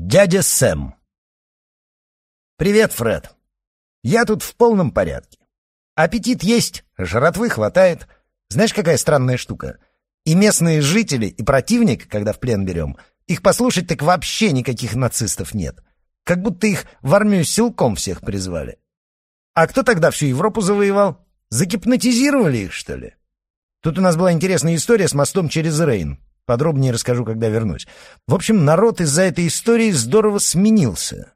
Дядя Сэм. Привет, Фред. Я тут в полном порядке. Аппетит есть, жратвы хватает. Знаешь, какая странная штука? И местные жители, и противник, когда в плен берем, их послушать так вообще никаких нацистов нет. Как будто их в армию силком всех призвали. А кто тогда всю Европу завоевал? Загипнотизировали их, что ли? Тут у нас была интересная история с мостом через Рейн. Подробнее расскажу, когда вернусь. В общем, народ из-за этой истории здорово сменился.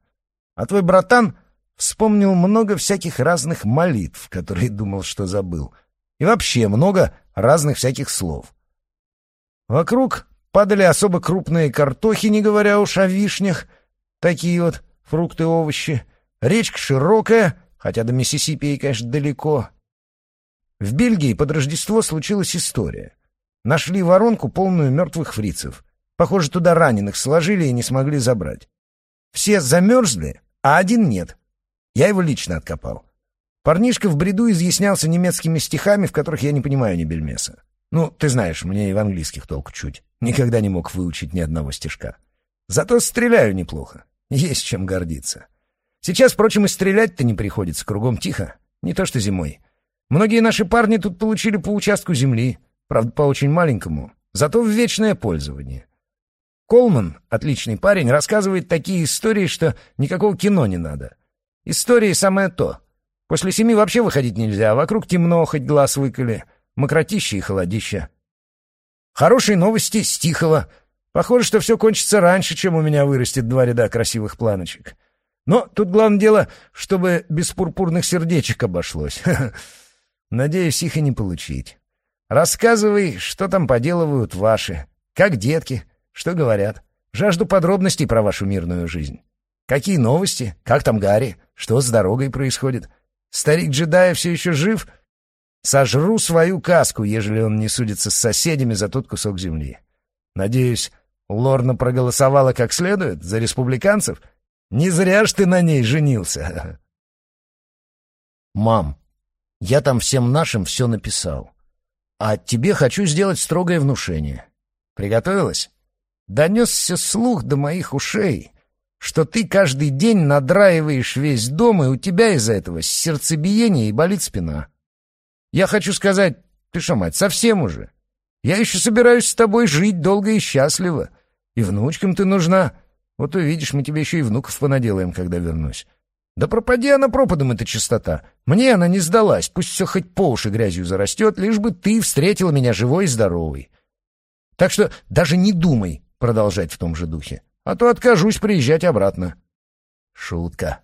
А твой братан вспомнил много всяких разных молитв, которые думал, что забыл. И вообще много разных всяких слов. Вокруг падали особо крупные картохи, не говоря уж о вишнях. Такие вот фрукты овощи. Речка широкая, хотя до Миссисипи конечно, далеко. В Бельгии под Рождество случилась история. Нашли воронку, полную мертвых фрицев. Похоже, туда раненых сложили и не смогли забрать. Все замерзли, а один нет. Я его лично откопал. Парнишка в бреду изъяснялся немецкими стихами, в которых я не понимаю ни бельмеса. Ну, ты знаешь, мне и в английских толку чуть. Никогда не мог выучить ни одного стишка. Зато стреляю неплохо. Есть чем гордиться. Сейчас, впрочем, и стрелять-то не приходится, кругом тихо. Не то что зимой. Многие наши парни тут получили по участку земли. Правда, по очень маленькому, зато в вечное пользование. Колман, отличный парень, рассказывает такие истории, что никакого кино не надо. Истории самое то. После семи вообще выходить нельзя, а вокруг темно, хоть глаз выколи, мокротища и холодища. Хорошие новости с Тихого. Похоже, что все кончится раньше, чем у меня вырастет два ряда красивых планочек. Но тут главное дело, чтобы без пурпурных сердечек обошлось. Надеюсь, их и не получить. Рассказывай, что там поделывают ваши. Как детки, что говорят. Жажду подробностей про вашу мирную жизнь. Какие новости? Как там Гарри? Что с дорогой происходит? Старик джедая все еще жив? Сожру свою каску, ежели он не судится с соседями за тот кусок земли. Надеюсь, Лорна проголосовала как следует за республиканцев? Не зря ж ты на ней женился. Мам, я там всем нашим все написал. А тебе хочу сделать строгое внушение. Приготовилась? Донесся слух до моих ушей, что ты каждый день надраиваешь весь дом, и у тебя из-за этого сердцебиение и болит спина. Я хочу сказать, ты что, мать, совсем уже? Я еще собираюсь с тобой жить долго и счастливо. И внучкам ты нужна. Вот увидишь, мы тебе еще и внуков понаделаем, когда вернусь. Да пропади она пропадом, эта чистота. Мне она не сдалась, пусть все хоть по уши грязью зарастет, лишь бы ты встретила меня живой и здоровой. Так что даже не думай продолжать в том же духе, а то откажусь приезжать обратно. Шутка.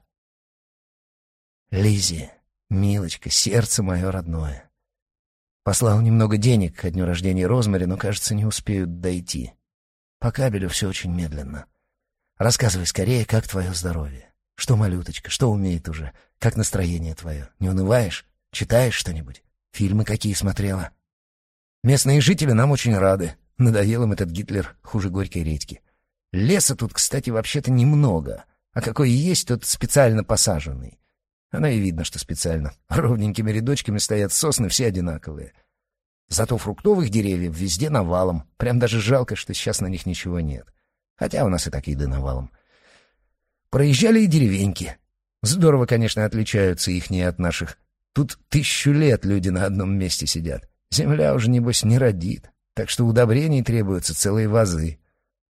Лизи, милочка, сердце мое родное. Послал немного денег ко дню рождения Розмари, но, кажется, не успеют дойти. По кабелю все очень медленно. Рассказывай скорее, как твое здоровье. Что, малюточка, что умеет уже? Как настроение твое? Не унываешь? Читаешь что-нибудь? Фильмы какие смотрела? Местные жители нам очень рады. Надоел им этот Гитлер хуже горькой редьки. Леса тут, кстати, вообще-то немного. А какой есть, тот специально посаженный. Оно и видно, что специально. Ровненькими рядочками стоят сосны, все одинаковые. Зато фруктовых деревьев везде навалом. Прям даже жалко, что сейчас на них ничего нет. Хотя у нас и так еды навалом. Проезжали и деревеньки. Здорово, конечно, отличаются ихние от наших. Тут тысячу лет люди на одном месте сидят. Земля уже, небось, не родит, так что удобрений требуются целые вазы.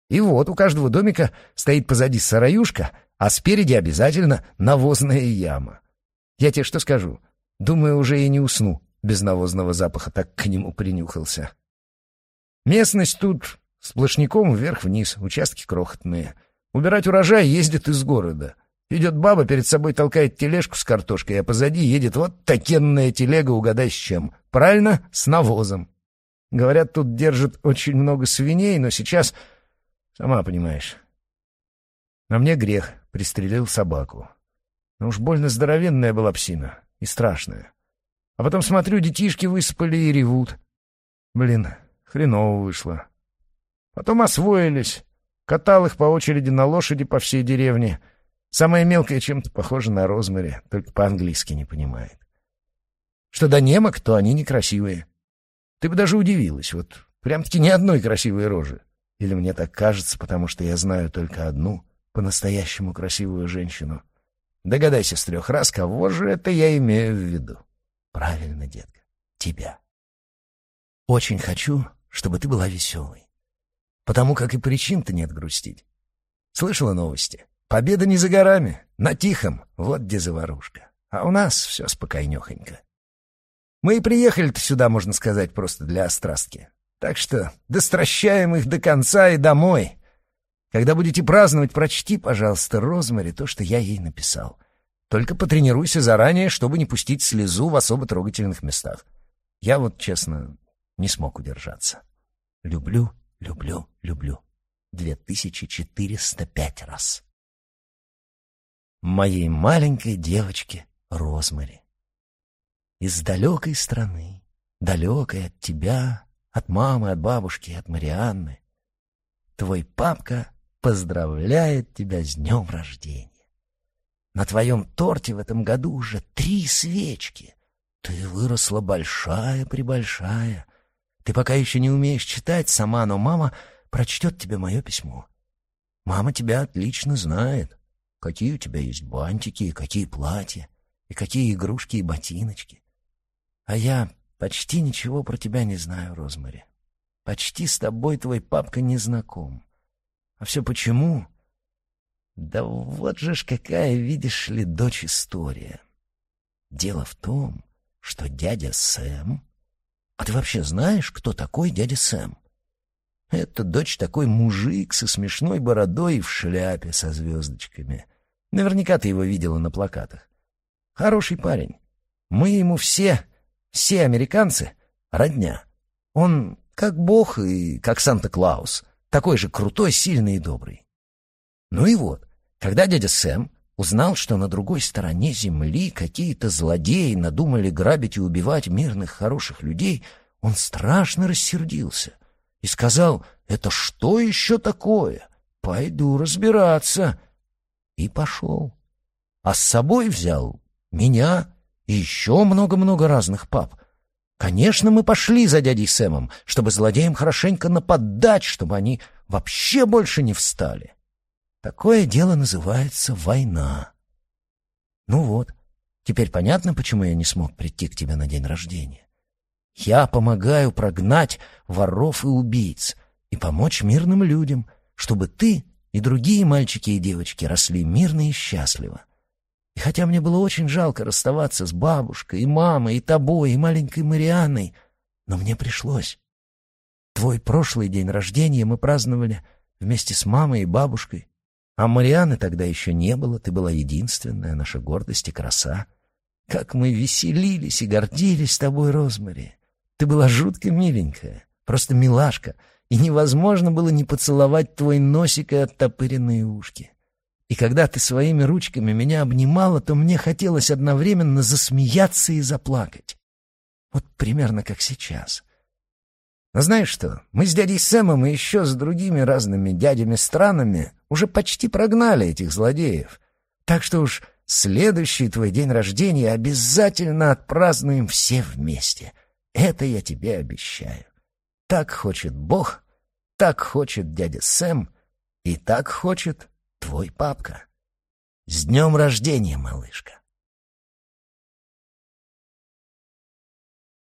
И вот у каждого домика стоит позади сараюшка, а спереди обязательно навозная яма. Я тебе что скажу? Думаю, уже и не усну без навозного запаха, так к нему принюхался. Местность тут сплошняком вверх-вниз, участки крохотные. Убирать урожай ездит из города. Идет баба, перед собой толкает тележку с картошкой, а позади едет вот такенная телега, угадай с чем. Правильно, с навозом. Говорят, тут держат очень много свиней, но сейчас... Сама понимаешь. На мне грех, пристрелил собаку. Но уж больно здоровенная была псина и страшная. А потом смотрю, детишки высыпали и ревут. Блин, хреново вышло. Потом освоились. Катал их по очереди на лошади по всей деревне. Самая мелкая чем-то похожа на Розмари, только по-английски не понимает. Что до немок, то они некрасивые. Ты бы даже удивилась, вот прям-таки ни одной красивой рожи. Или мне так кажется, потому что я знаю только одну, по-настоящему красивую женщину. Догадайся с трех раз, кого же это я имею в виду. Правильно, детка, тебя. Очень хочу, чтобы ты была веселой. Потому как и причин-то нет грустить. Слышала новости? Победа не за горами, на тихом, вот где заварушка. А у нас все спокойнехонько. Мы и приехали-то сюда, можно сказать, просто для острастки. Так что достращаем их до конца и домой. Когда будете праздновать, прочти, пожалуйста, Розмари то, что я ей написал. Только потренируйся заранее, чтобы не пустить слезу в особо трогательных местах. Я вот, честно, не смог удержаться. Люблю, люблю, люблю. 2405 раз. Моей маленькой девочке Розмари. Из далекой страны, далекой от тебя, от мамы, от бабушки, от Марианны, твой папка поздравляет тебя с днем рождения. На твоем торте в этом году уже три свечки. Ты выросла большая-пребольшая. Ты пока еще не умеешь читать сама, но мама прочтет тебе мое письмо. Мама тебя отлично знает, какие у тебя есть бантики, какие платья, и какие игрушки и ботиночки. А я почти ничего про тебя не знаю, Розмари. Почти с тобой твой папка не знаком. А все почему? Да вот же ж какая, видишь ли, дочь история. Дело в том, что дядя Сэм... А ты вообще знаешь, кто такой дядя Сэм? Это дочь такой мужик со смешной бородой и в шляпе со звездочками. Наверняка ты его видела на плакатах. Хороший парень. Мы ему все все американцы — родня. Он как бог и как Санта-Клаус, такой же крутой, сильный и добрый. Ну и вот, когда дядя Сэм узнал, что на другой стороне земли какие-то злодеи надумали грабить и убивать мирных хороших людей, он страшно рассердился и сказал, «Это что еще такое? Пойду разбираться». И пошел. А с собой взял меня, и еще много-много разных пап. Конечно, мы пошли за дядей Сэмом, чтобы злодеям хорошенько нападать, чтобы они вообще больше не встали. Такое дело называется война. Ну вот, теперь понятно, почему я не смог прийти к тебе на день рождения. Я помогаю прогнать воров и убийц и помочь мирным людям, чтобы ты и другие мальчики и девочки росли мирно и счастливо. И хотя мне было очень жалко расставаться с бабушкой, и мамой, и тобой, и маленькой Марианной, но мне пришлось. Твой прошлый день рождения мы праздновали вместе с мамой и бабушкой. А Марианы тогда еще не было, ты была единственная, наша гордость и краса. Как мы веселились и гордились тобой, Розмари. Ты была жутко миленькая, просто милашка, и невозможно было не поцеловать твой носик и оттопыренные ушки. И когда ты своими ручками меня обнимала, то мне хотелось одновременно засмеяться и заплакать. Вот примерно как сейчас. Но знаешь что, мы с дядей Сэмом и еще с другими разными дядями-странами уже почти прогнали этих злодеев. Так что уж следующий твой день рождения обязательно отпразднуем все вместе. Это я тебе обещаю. Так хочет Бог, так хочет дядя Сэм и так хочет твой папка. С днем рождения, малышка!